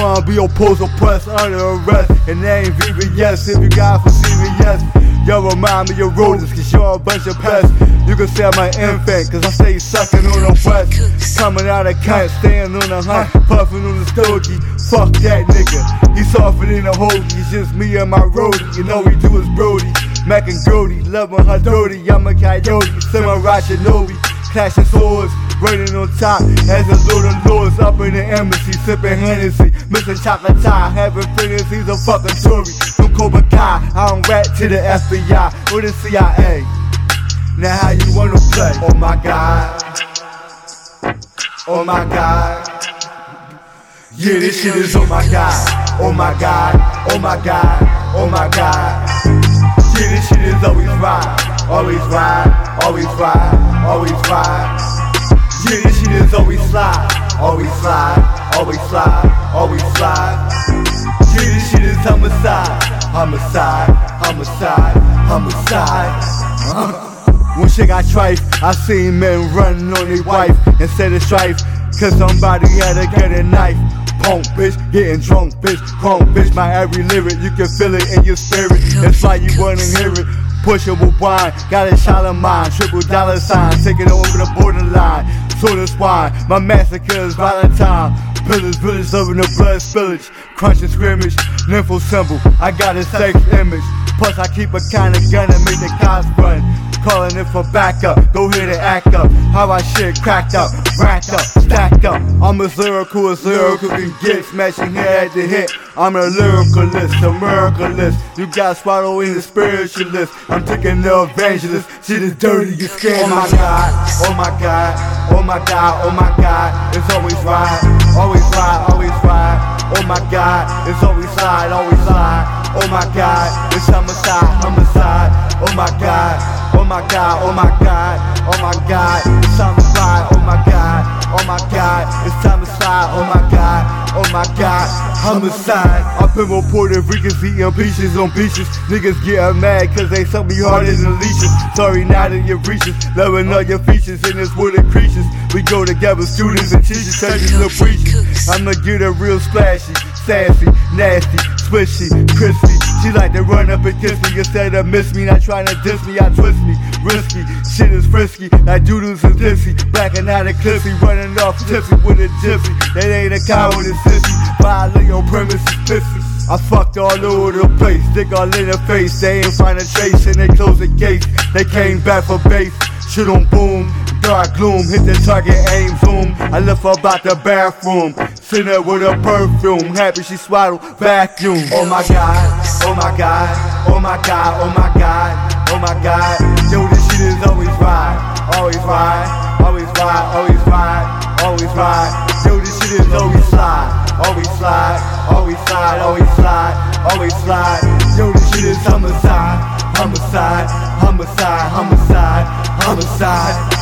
wanna be opposed, oppressed, under arrest. And they ain't VVS if you got for CVS. Yo, remind me of rodents, cause you're a bunch of pests. You can say I'm an infant, cause I stay sucking on the west. Coming out of cunt, staying on the hunt, puffing on the stogie. Fuck that nigga. He's softer than a hoagie, it's just me and my roadie. You know we do is Brody. Mac and Grody, loving her dirty. I'm a coyote, samurai shinobi. Clashing swords, raining on top as the Lord of Lords up in the embassy, sipping Hennessy, missing chocolate Thai, having he's a fucking story. From Cobra Kai, I don't rat to the FBI or the CIA. Now how you wanna play? Oh my God. Oh my God. Yeah, this shit is oh my God. Oh my God. Oh my God. Oh my God. Yeah, this shit is always right. Always right. Always right. Always right. Is always slide. Always slide. Always slide. Always slide. Yeah, this shit is homicide. Homicide. Homicide. Homicide. When shit got trife, I seen men running on their wife instead of strife. Cause somebody had to get a knife. Punk bitch, getting drunk bitch, crunk bitch. My every lyric, you can feel it in your spirit. That's why you wanna hear it. Push it with wine, got a shot of mine, triple dollar sign, taking it over the borderline. Sort of swine, my massacre is Valentine. Pillars, village loving the blood spillage. Crunching scrimmage, nympho symbol. I got a sex image. Plus, I keep a kind of gun and make the cops run. Calling it for backup, go here to act up. How I shit cracked up, racked up, stacked up. I'm as lyrical as lyrical can get, smashing head to hit. I'm a lyricalist, a miracleist. You got swallowed in the spiritualist. I'm taking the evangelist. Shit is dirty, you scared. Oh my god, oh my god, oh my god, oh my god. It's always right, always right, always right. Oh my god, it's always slide, always slide. Oh my god, it's homicide, homicide. Oh my god, oh my god, oh my god, oh my god, it's time to slide. Oh my god, oh my god, it's time to slide. Oh my god, oh my god, homicide. I've been with Puerto Ricans eating peaches on beaches. Niggas getting mad cause they suck me harder than leashes. Sorry, not in your reaches, loving all your features in this wooded creatures. We go together, students and teachers, touching the preachers. I'ma get a real splashy, sassy, nasty, swishy, crispy. She like to run up and kiss me instead of miss me. Not trying to diss me, I twist me. Risky, shit is frisky. Like doodles and dipsy. Blacking out a cliffy, running off tipsy with a gypsy. That ain't a coward, it's sissy. Violate your premises, pissy. I fucked all over the place, dick all in the face. They ain't find a trace and they close the gate. They came back for base. Shit on boom, dark gloom, hit the target, aim zoom. I left her about the bathroom, sitting there with her perfume. Happy she swallowed vacuum. Oh my god, oh my god, oh my god, oh my god, oh my god. Yo, this shit is always right, always right, always right, always right, always right. Yo, this shit is always slide, always slide, always slide, always slide, always slide. Yo, this shit is homicide, homicide, homicide, homicide, homicide.